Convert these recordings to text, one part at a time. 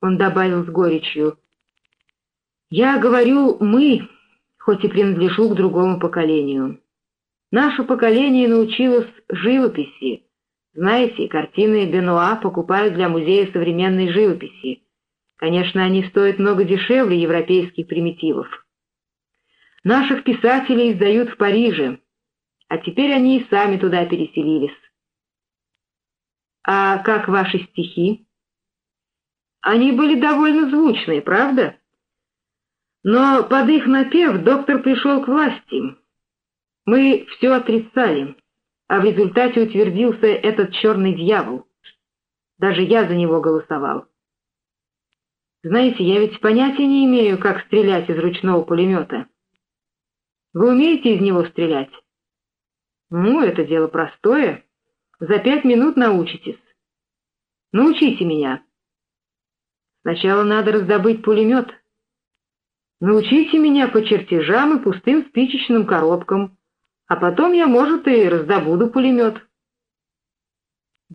Он добавил с горечью. «Я говорю «мы», хоть и принадлежу к другому поколению. Наше поколение научилось живописи. Знаете, картины Бенуа покупают для Музея современной живописи. Конечно, они стоят много дешевле европейских примитивов. Наших писателей издают в Париже, а теперь они и сами туда переселились. А как ваши стихи? Они были довольно звучные, правда? Но под их напев доктор пришел к власти. Мы все отрицали, а в результате утвердился этот черный дьявол. Даже я за него голосовал. Знаете, я ведь понятия не имею, как стрелять из ручного пулемета. Вы умеете из него стрелять? Ну, это дело простое. За пять минут научитесь. Научите меня. Сначала надо раздобыть пулемет. Научите меня по чертежам и пустым спичечным коробкам, а потом я, может, и раздобуду пулемет.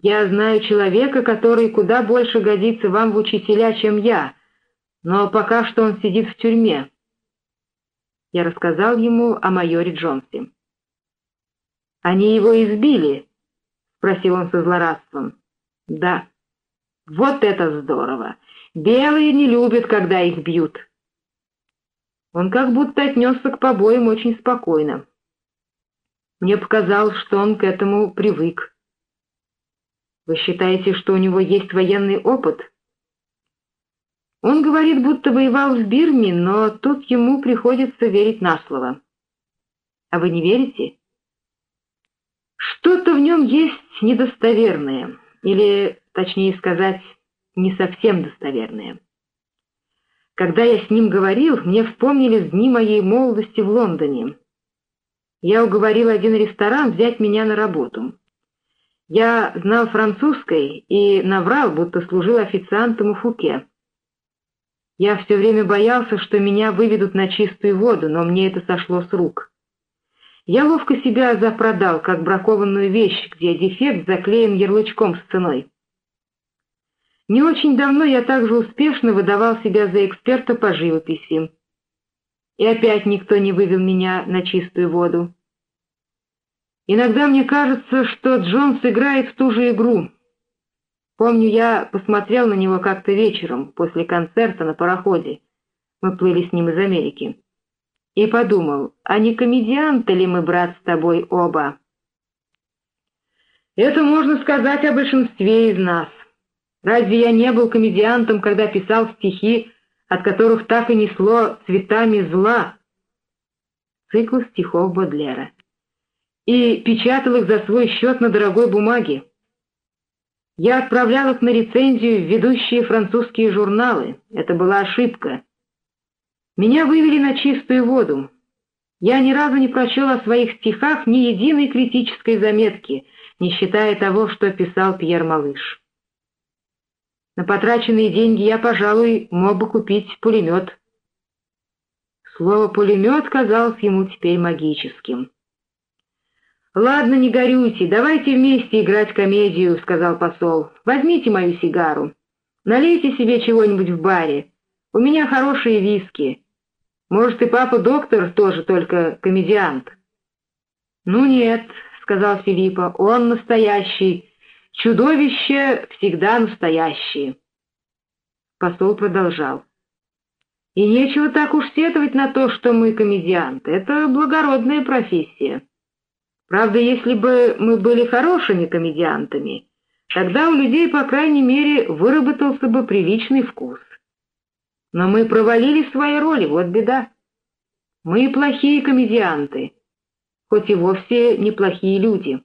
Я знаю человека, который куда больше годится вам в учителя, чем я, но пока что он сидит в тюрьме. Я рассказал ему о майоре Джонсе. «Они его избили?» — спросил он со злорадством. «Да». «Вот это здорово! Белые не любят, когда их бьют». Он как будто отнесся к побоям очень спокойно. Мне показалось, что он к этому привык. «Вы считаете, что у него есть военный опыт?» Он говорит, будто воевал в Бирме, но тут ему приходится верить на слово. А вы не верите? Что-то в нем есть недостоверное, или, точнее сказать, не совсем достоверное. Когда я с ним говорил, мне вспомнились дни моей молодости в Лондоне. Я уговорил один ресторан взять меня на работу. Я знал французской и наврал, будто служил официантом у Фуке. Я все время боялся, что меня выведут на чистую воду, но мне это сошло с рук. Я ловко себя запродал, как бракованную вещь, где дефект заклеен ярлычком с ценой. Не очень давно я также успешно выдавал себя за эксперта по живописи. И опять никто не вывел меня на чистую воду. Иногда мне кажется, что Джонс играет в ту же игру. Помню, я посмотрел на него как-то вечером, после концерта на пароходе. Мы плыли с ним из Америки и подумал, а не комедианты ли мы, брат, с тобой оба? Это можно сказать о большинстве из нас. Разве я не был комедиантом, когда писал стихи, от которых так и несло цветами зла? Цикл стихов Бодлера. И печатал их за свой счет на дорогой бумаге. Я отправлял их на рецензию в ведущие французские журналы. Это была ошибка. Меня вывели на чистую воду. Я ни разу не прочел о своих стихах ни единой критической заметки, не считая того, что писал Пьер Малыш. На потраченные деньги я, пожалуй, мог бы купить пулемет. Слово «пулемет» казалось ему теперь магическим. «Ладно, не горюйте, давайте вместе играть комедию», — сказал посол. «Возьмите мою сигару. Налейте себе чего-нибудь в баре. У меня хорошие виски. Может, и папа-доктор тоже только комедиант?» «Ну нет», — сказал Филиппа, — «он настоящий. Чудовище всегда настоящие». Посол продолжал. «И нечего так уж сетовать на то, что мы комедианты. Это благородная профессия. Правда, если бы мы были хорошими комедиантами, тогда у людей, по крайней мере, выработался бы приличный вкус. Но мы провалили свои роли, вот беда. Мы плохие комедианты, хоть и вовсе неплохие люди.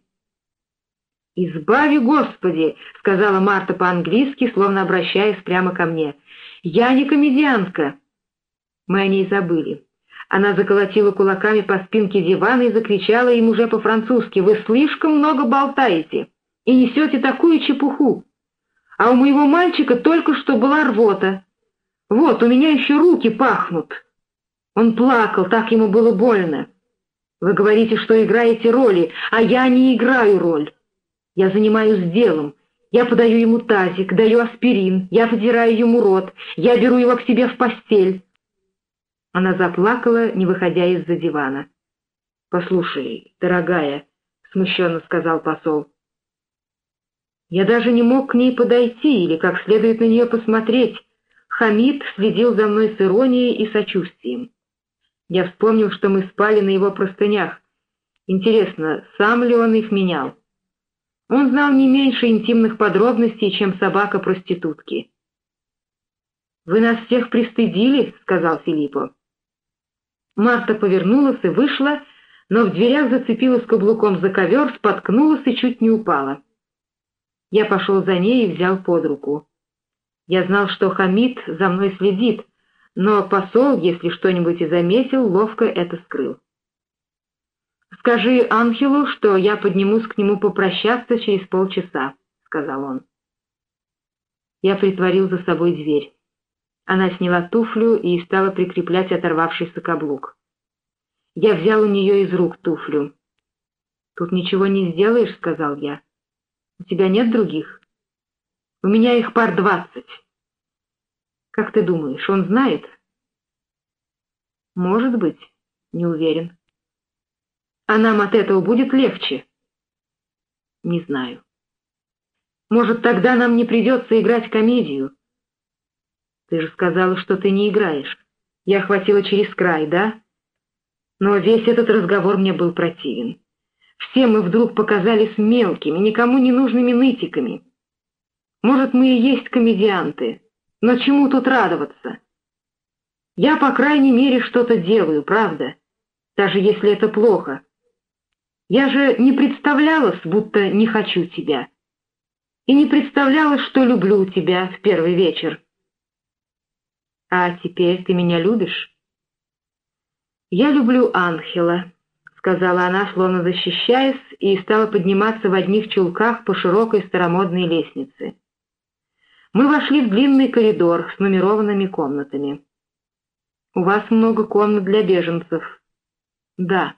«Избави, Господи!» — сказала Марта по-английски, словно обращаясь прямо ко мне. «Я не комедиантка!» Мы о ней забыли. Она заколотила кулаками по спинке дивана и закричала им уже по-французски. «Вы слишком много болтаете и несете такую чепуху! А у моего мальчика только что была рвота. Вот, у меня еще руки пахнут!» Он плакал, так ему было больно. «Вы говорите, что играете роли, а я не играю роль. Я занимаюсь делом. Я подаю ему тазик, даю аспирин, я вытираю ему рот, я беру его к себе в постель. Она заплакала, не выходя из-за дивана. «Послушай, дорогая», — смущенно сказал посол, — «я даже не мог к ней подойти или как следует на нее посмотреть. Хамид следил за мной с иронией и сочувствием. Я вспомнил, что мы спали на его простынях. Интересно, сам ли он их менял?» Он знал не меньше интимных подробностей, чем собака проститутки. «Вы нас всех пристыдили», — сказал Филиппо. Марта повернулась и вышла, но в дверях зацепилась каблуком за ковер, споткнулась и чуть не упала. Я пошел за ней и взял под руку. Я знал, что Хамид за мной следит, но посол, если что-нибудь и заметил, ловко это скрыл. «Скажи Анхелу, что я поднимусь к нему попрощаться через полчаса», — сказал он. Я притворил за собой дверь. Она сняла туфлю и стала прикреплять оторвавшийся каблук. Я взял у нее из рук туфлю. «Тут ничего не сделаешь», — сказал я. «У тебя нет других?» «У меня их пар двадцать». «Как ты думаешь, он знает?» «Может быть, не уверен». А нам от этого будет легче? Не знаю. Может, тогда нам не придется играть комедию? Ты же сказала, что ты не играешь. Я хватила через край, да? Но весь этот разговор мне был противен. Все мы вдруг показались мелкими, никому не нужными нытиками. Может, мы и есть комедианты, но чему тут радоваться? Я, по крайней мере, что-то делаю, правда? Даже если это плохо. Я же не представлялась, будто не хочу тебя. И не представлялась, что люблю тебя в первый вечер. А теперь ты меня любишь? Я люблю Анхела, сказала она, словно защищаясь, и стала подниматься в одних чулках по широкой старомодной лестнице. Мы вошли в длинный коридор с нумерованными комнатами. «У вас много комнат для беженцев». «Да».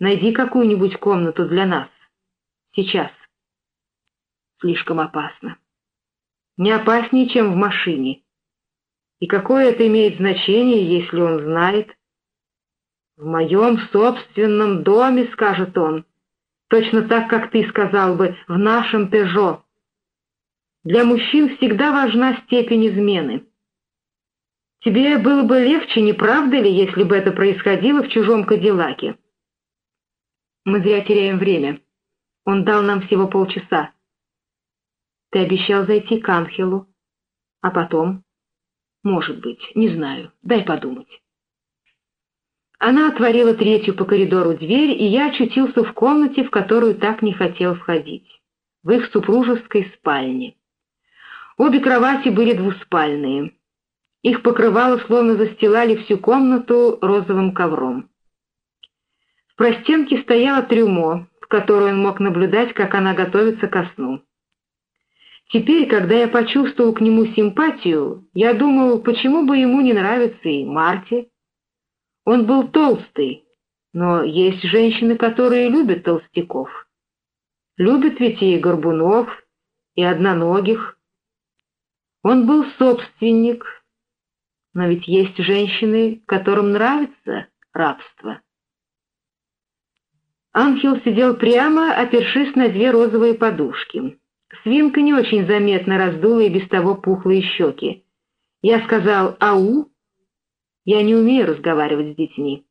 Найди какую-нибудь комнату для нас. Сейчас. Слишком опасно. Не опаснее, чем в машине. И какое это имеет значение, если он знает? В моем собственном доме, скажет он, точно так, как ты сказал бы, в нашем Пежо. Для мужчин всегда важна степень измены. Тебе было бы легче, не правда ли, если бы это происходило в чужом Кадиллаке? Мы зря теряем время. Он дал нам всего полчаса. Ты обещал зайти к Анхелу. А потом? Может быть, не знаю. Дай подумать. Она отворила третью по коридору дверь, и я очутился в комнате, в которую так не хотел входить. В их супружеской спальне. Обе кровати были двуспальные. Их покрывало словно застилали всю комнату розовым ковром простенке стояла трюмо, в которой он мог наблюдать, как она готовится ко сну. Теперь, когда я почувствовал к нему симпатию, я думал, почему бы ему не нравиться и Марте. Он был толстый, но есть женщины, которые любят толстяков. Любят ведь и горбунов, и одноногих. Он был собственник, но ведь есть женщины, которым нравится рабство. Ангел сидел прямо, опершись на две розовые подушки. Свинка не очень заметно раздула и без того пухлые щеки. Я сказал «Ау!» Я не умею разговаривать с детьми.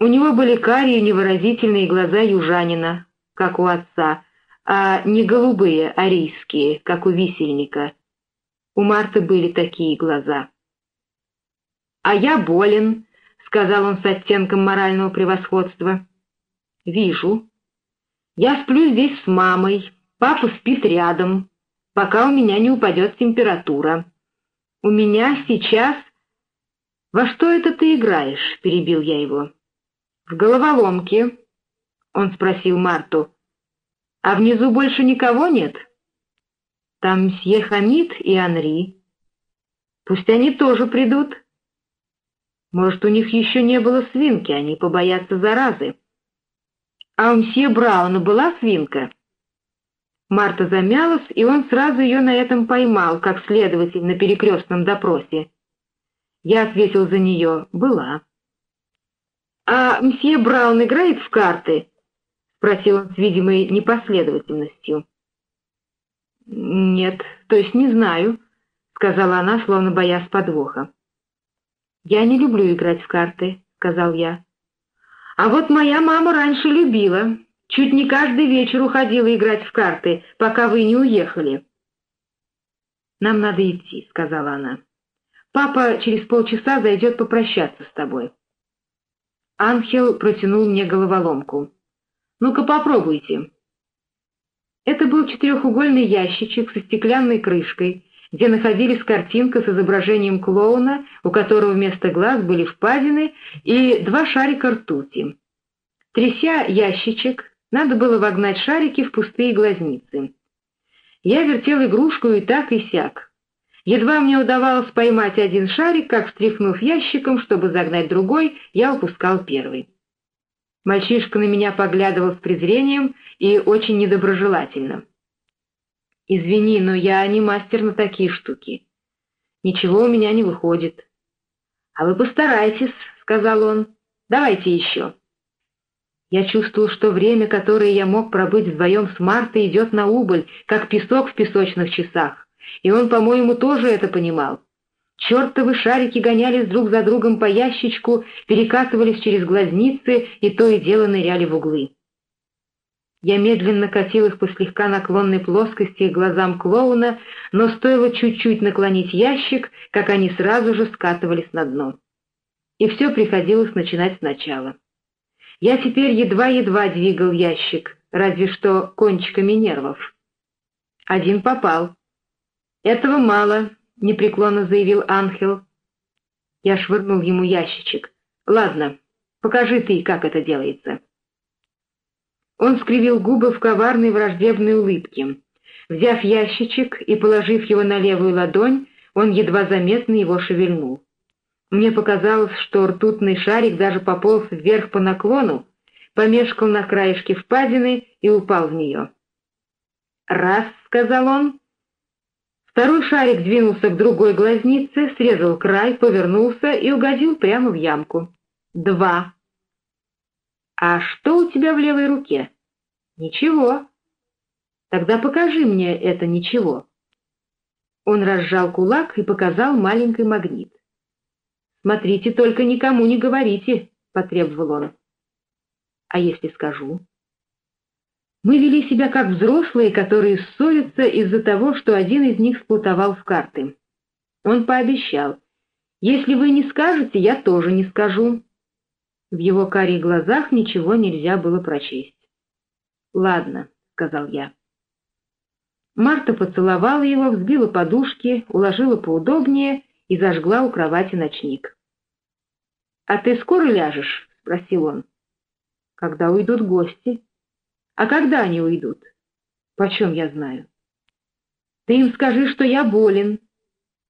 У него были карие невыразительные глаза южанина, как у отца, а не голубые, арийские, как у висельника. У Марты были такие глаза. «А я болен», — сказал он с оттенком морального превосходства. «Вижу. Я сплю здесь с мамой, папа спит рядом, пока у меня не упадет температура. У меня сейчас...» «Во что это ты играешь?» — перебил я его. «В головоломке», — он спросил Марту. «А внизу больше никого нет?» «Там мсье Хамид и Анри. Пусть они тоже придут. Может, у них еще не было свинки, они побоятся заразы». «А у мсье Брауна была свинка?» Марта замялась, и он сразу ее на этом поймал, как следователь на перекрестном допросе. Я ответил за нее «была». «А мсье Браун играет в карты?» — спросил он с видимой непоследовательностью. «Нет, то есть не знаю», — сказала она, словно боясь подвоха. «Я не люблю играть в карты», — сказал я. «А вот моя мама раньше любила. Чуть не каждый вечер уходила играть в карты, пока вы не уехали». «Нам надо идти», — сказала она. «Папа через полчаса зайдет попрощаться с тобой». Анхел протянул мне головоломку. «Ну-ка попробуйте». Это был четырехугольный ящичек со стеклянной крышкой, где находились картинка с изображением клоуна, у которого вместо глаз были впадины, и два шарика ртути. Тряся ящичек, надо было вогнать шарики в пустые глазницы. Я вертел игрушку и так, и сяк. Едва мне удавалось поймать один шарик, как, встряхнув ящиком, чтобы загнать другой, я упускал первый. Мальчишка на меня поглядывал с презрением и очень недоброжелательно. «Извини, но я не мастер на такие штуки. Ничего у меня не выходит». «А вы постарайтесь», — сказал он. «Давайте еще». Я чувствовал, что время, которое я мог пробыть вдвоем с Мартой, идет на убыль, как песок в песочных часах. И он, по-моему, тоже это понимал. Чертовы шарики гонялись друг за другом по ящичку, перекатывались через глазницы и то и дело ныряли в углы. Я медленно катил их по слегка наклонной плоскости к глазам клоуна, но стоило чуть-чуть наклонить ящик, как они сразу же скатывались на дно. И все приходилось начинать сначала. Я теперь едва-едва двигал ящик, разве что кончиками нервов. Один попал. «Этого мало», — непреклонно заявил Анхел. Я швырнул ему ящичек. «Ладно, покажи ты, как это делается». Он скривил губы в коварной враждебной улыбке. Взяв ящичек и положив его на левую ладонь, он едва заметно его шевельнул. Мне показалось, что ртутный шарик даже пополз вверх по наклону, помешкал на краешке впадины и упал в нее. «Раз», — сказал он. Второй шарик двинулся к другой глазнице, срезал край, повернулся и угодил прямо в ямку. «Два». «А что у тебя в левой руке?» «Ничего». «Тогда покажи мне это ничего». Он разжал кулак и показал маленький магнит. «Смотрите, только никому не говорите», — потребовал он. «А если скажу?» Мы вели себя как взрослые, которые ссорятся из-за того, что один из них сплутовал в карты. Он пообещал, «Если вы не скажете, я тоже не скажу». В его карих глазах ничего нельзя было прочесть. «Ладно», — сказал я. Марта поцеловала его, взбила подушки, уложила поудобнее и зажгла у кровати ночник. «А ты скоро ляжешь?» — спросил он. «Когда уйдут гости?» «А когда они уйдут?» «Почем я знаю?» «Ты им скажи, что я болен.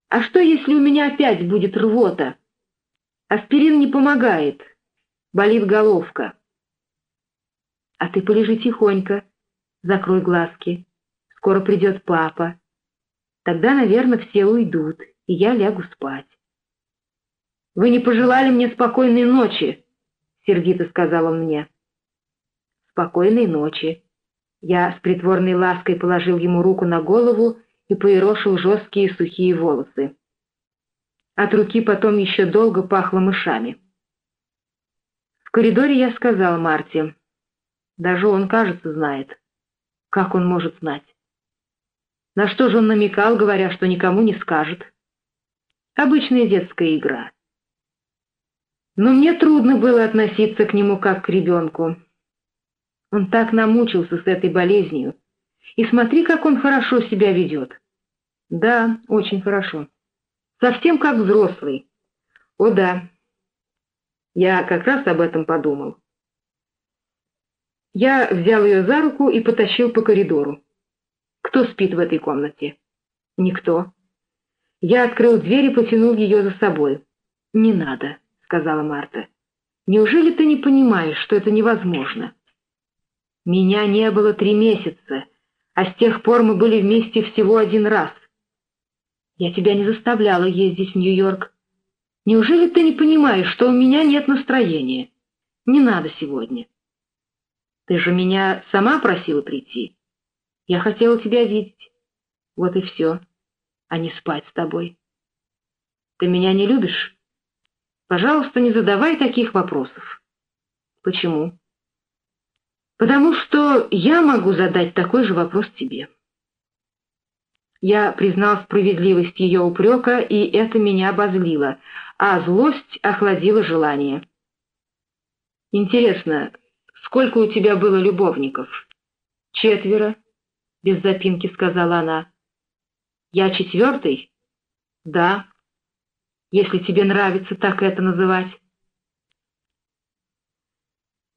А что, если у меня опять будет рвота? Аспирин не помогает. Болит головка». «А ты полежи тихонько, закрой глазки. Скоро придет папа. Тогда, наверное, все уйдут, и я лягу спать». «Вы не пожелали мне спокойной ночи», — сердито сказал он мне. «Спокойной ночи». Я с притворной лаской положил ему руку на голову и поерошил жесткие сухие волосы. От руки потом еще долго пахло мышами. В коридоре я сказал Марте, даже он, кажется, знает. Как он может знать? На что же он намекал, говоря, что никому не скажет? Обычная детская игра. Но мне трудно было относиться к нему как к ребенку. Он так намучился с этой болезнью. И смотри, как он хорошо себя ведет. Да, очень хорошо. Совсем как взрослый. О да. Я как раз об этом подумал. Я взял ее за руку и потащил по коридору. Кто спит в этой комнате? Никто. Я открыл дверь и потянул ее за собой. Не надо, сказала Марта. Неужели ты не понимаешь, что это невозможно? Меня не было три месяца, а с тех пор мы были вместе всего один раз. Я тебя не заставляла ездить в Нью-Йорк. Неужели ты не понимаешь, что у меня нет настроения? Не надо сегодня. Ты же меня сама просила прийти. Я хотела тебя видеть. Вот и все. А не спать с тобой. Ты меня не любишь? Пожалуйста, не задавай таких вопросов. Почему? Потому что я могу задать такой же вопрос тебе. Я признал справедливость ее упрека, и это меня обозлило, а злость охладила желание. «Интересно, сколько у тебя было любовников?» «Четверо», — без запинки сказала она. «Я четвертый?» «Да, если тебе нравится так это называть».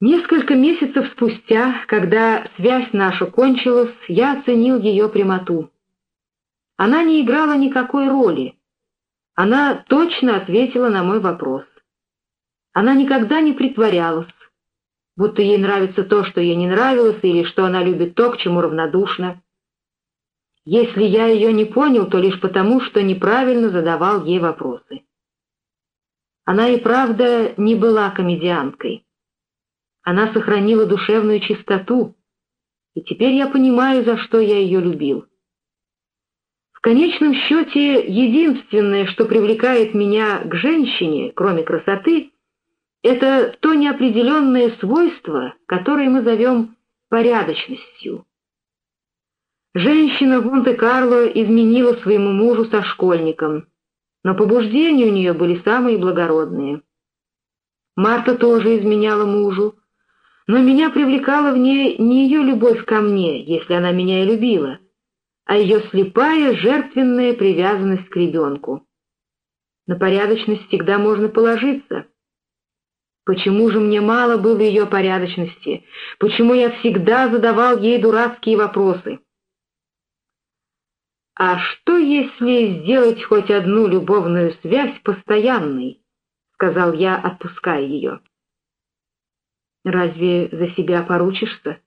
Несколько месяцев спустя, когда связь наша кончилась, я оценил ее прямоту. Она не играла никакой роли. Она точно ответила на мой вопрос. Она никогда не притворялась, будто ей нравится то, что ей не нравилось, или что она любит то, к чему равнодушна. Если я ее не понял, то лишь потому, что неправильно задавал ей вопросы. Она и правда не была комедианткой. Она сохранила душевную чистоту, и теперь я понимаю, за что я ее любил конечном счете, единственное, что привлекает меня к женщине, кроме красоты, это то неопределенное свойство, которое мы зовем порядочностью. Женщина в Монте-Карло изменила своему мужу со школьником, но побуждения у нее были самые благородные. Марта тоже изменяла мужу, но меня привлекала в ней не ее любовь ко мне, если она меня и любила, а ее слепая жертвенная привязанность к ребенку. На порядочность всегда можно положиться. Почему же мне мало было ее порядочности? Почему я всегда задавал ей дурацкие вопросы? «А что, если сделать хоть одну любовную связь постоянной?» — сказал я, отпуская ее. «Разве за себя поручишься?»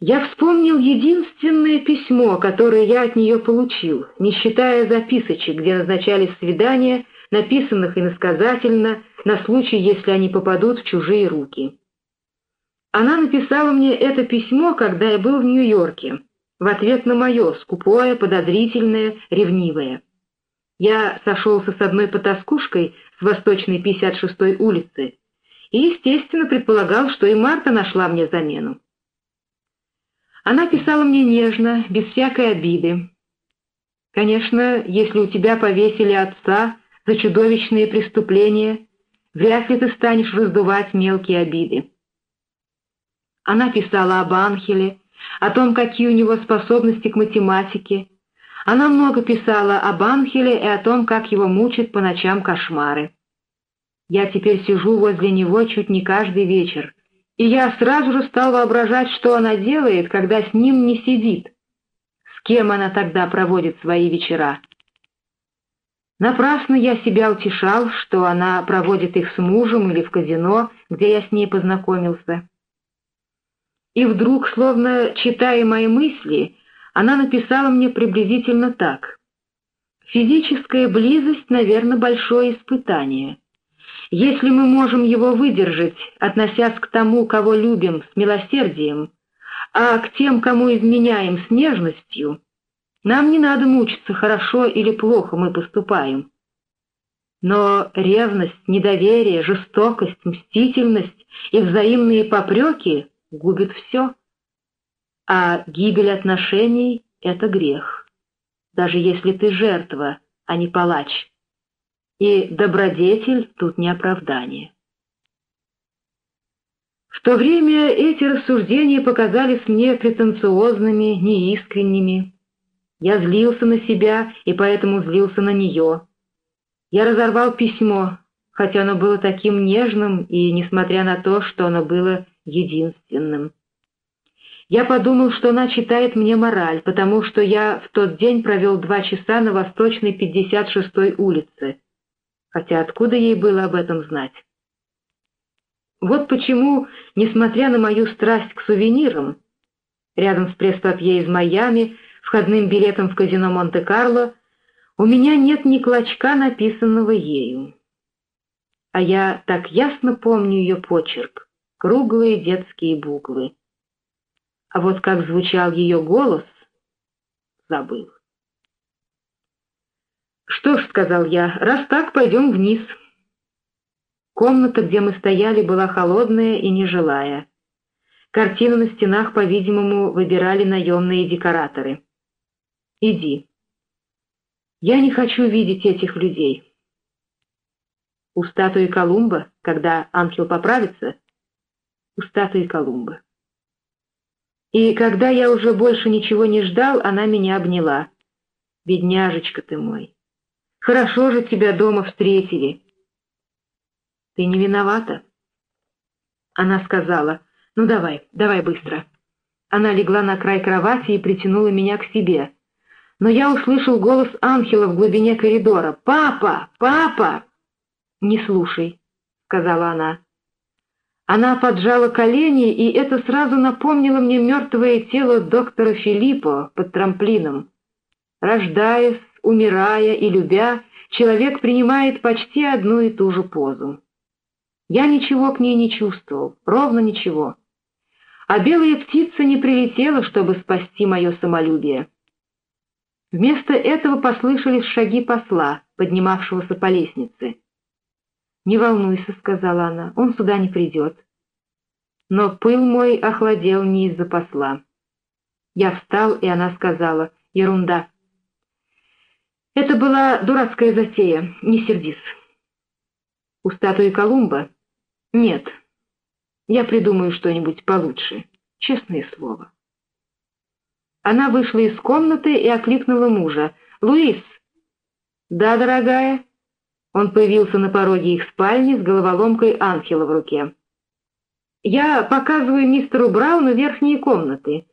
Я вспомнил единственное письмо, которое я от нее получил, не считая записочек, где назначались свидания, написанных иносказательно, на случай, если они попадут в чужие руки. Она написала мне это письмо, когда я был в Нью-Йорке, в ответ на мое, скупое, подозрительное, ревнивое. Я сошелся с одной потаскушкой с восточной 56-й улицы и, естественно, предполагал, что и Марта нашла мне замену. Она писала мне нежно, без всякой обиды. Конечно, если у тебя повесили отца за чудовищные преступления, вряд ли ты станешь раздувать мелкие обиды. Она писала об Анхеле, о том, какие у него способности к математике. Она много писала об Анхеле и о том, как его мучат по ночам кошмары. Я теперь сижу возле него чуть не каждый вечер, и я сразу же стал воображать, что она делает, когда с ним не сидит. С кем она тогда проводит свои вечера. Напрасно я себя утешал, что она проводит их с мужем или в казино, где я с ней познакомился. И вдруг, словно читая мои мысли, она написала мне приблизительно так. «Физическая близость, наверное, большое испытание». Если мы можем его выдержать, относясь к тому, кого любим, с милосердием, а к тем, кому изменяем, с нежностью, нам не надо мучиться, хорошо или плохо мы поступаем. Но ревность, недоверие, жестокость, мстительность и взаимные попреки губят все. А гибель отношений — это грех, даже если ты жертва, а не палач и добродетель тут не оправдание. В то время эти рассуждения показались мне претенциозными, неискренними. Я злился на себя и поэтому злился на нее. Я разорвал письмо, хотя оно было таким нежным и несмотря на то, что оно было единственным. Я подумал, что она читает мне мораль, потому что я в тот день провел два часа на восточной 56-й улице хотя откуда ей было об этом знать? Вот почему, несмотря на мою страсть к сувенирам, рядом с пресс-папье из Майами, входным билетом в казино Монте-Карло, у меня нет ни клочка, написанного ею. А я так ясно помню ее почерк, круглые детские буквы. А вот как звучал ее голос, забыл. «Что ж», — сказал я, — «раз так, пойдем вниз». Комната, где мы стояли, была холодная и нежилая. Картины на стенах, по-видимому, выбирали наемные декораторы. «Иди». «Я не хочу видеть этих людей». «У статуи Колумба, когда ангел поправится?» «У статуи Колумба». И когда я уже больше ничего не ждал, она меня обняла. «Бедняжечка ты мой! Хорошо же тебя дома встретили!» «Ты не виновата?» Она сказала, «Ну давай, давай быстро». Она легла на край кровати и притянула меня к себе. Но я услышал голос Анхела в глубине коридора. «Папа! Папа!» «Не слушай», — сказала она. Она поджала колени, и это сразу напомнило мне мертвое тело доктора Филиппо под трамплином. Рождаясь, умирая и любя, человек принимает почти одну и ту же позу. Я ничего к ней не чувствовал, ровно ничего. А белая птица не прилетела, чтобы спасти мое самолюбие. Вместо этого послышались шаги посла, поднимавшегося по лестнице. «Не волнуйся», — сказала она, — «он сюда не придет». Но пыл мой охладел не из-за посла. Я встал, и она сказала, «Ерунда». Это была дурацкая затея, не сердись. У статуи Колумба? Нет. Я придумаю что-нибудь получше, честное слово. Она вышла из комнаты и окликнула мужа. «Луис!» «Да, дорогая?» Он появился на пороге их спальни с головоломкой ангела в руке. «Я показываю мистеру Брауну верхние комнаты.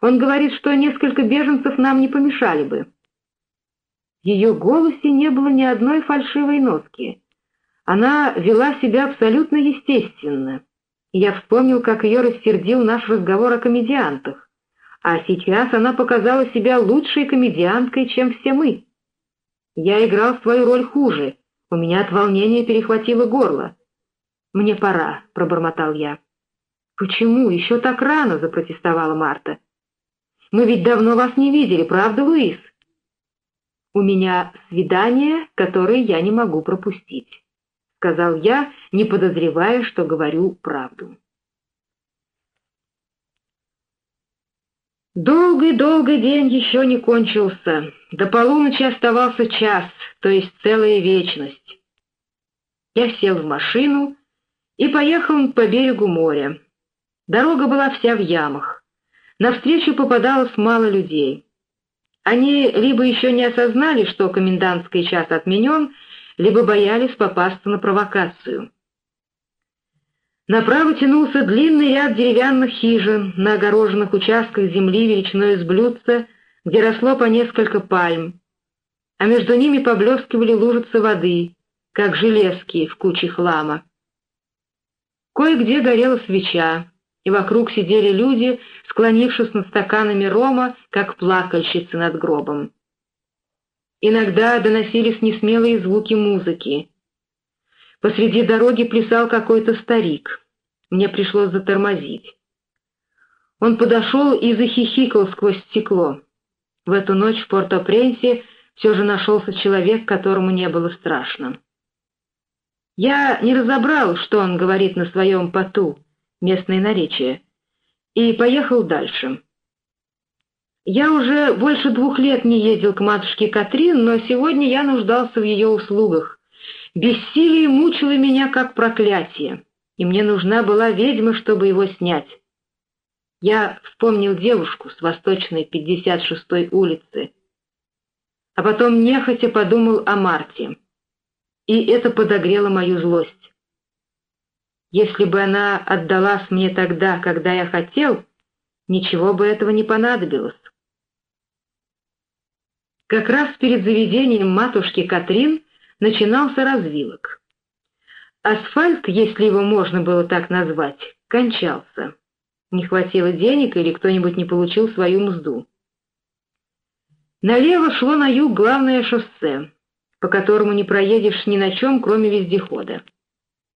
Он говорит, что несколько беженцев нам не помешали бы». В ее голосе не было ни одной фальшивой нотки. Она вела себя абсолютно естественно. Я вспомнил, как ее рассердил наш разговор о комедиантах. А сейчас она показала себя лучшей комедианткой, чем все мы. Я играл свою роль хуже — у меня от волнения перехватило горло. «Мне пора», — пробормотал я. «Почему? Еще так рано», — запротестовала Марта. «Мы ведь давно вас не видели, правда, Луис?» «У меня свидание, которое я не могу пропустить», — сказал я, не подозревая, что говорю правду. Долгий-долгий день еще не кончился. До полуночи оставался час, то есть целая вечность. Я сел в машину и поехал по берегу моря. Дорога была вся в ямах. Навстречу попадалось мало людей. Они либо еще не осознали, что комендантский час отменен, либо боялись попасться на провокацию. Направо тянулся длинный ряд деревянных хижин на огороженных участках земли величиной с блюдца, где росло по несколько пальм, а между ними поблескивали лужицы воды, как железки в куче хлама. Кое-где горела свеча, и вокруг сидели люди, склонившись над стаканами рома, как плакальщицы над гробом. Иногда доносились несмелые звуки музыки. Посреди дороги плясал какой-то старик. Мне пришлось затормозить. Он подошел и захихикал сквозь стекло. В эту ночь в Порто-Пренсе все же нашелся человек, которому не было страшно. Я не разобрал, что он говорит на своем поту, местное наречие, и поехал дальше. Я уже больше двух лет не ездил к матушке Катрин, но сегодня я нуждался в ее услугах. Бессилие мучило меня как проклятие и мне нужна была ведьма, чтобы его снять. Я вспомнил девушку с восточной 56-й улицы, а потом нехотя подумал о Марте, и это подогрело мою злость. Если бы она отдалась мне тогда, когда я хотел, ничего бы этого не понадобилось. Как раз перед заведением матушки Катрин начинался развилок. Асфальт, если его можно было так назвать, кончался. не хватило денег или кто-нибудь не получил свою мзду. Налево шло на юг главное шоссе, по которому не проедешь ни на чем, кроме вездехода.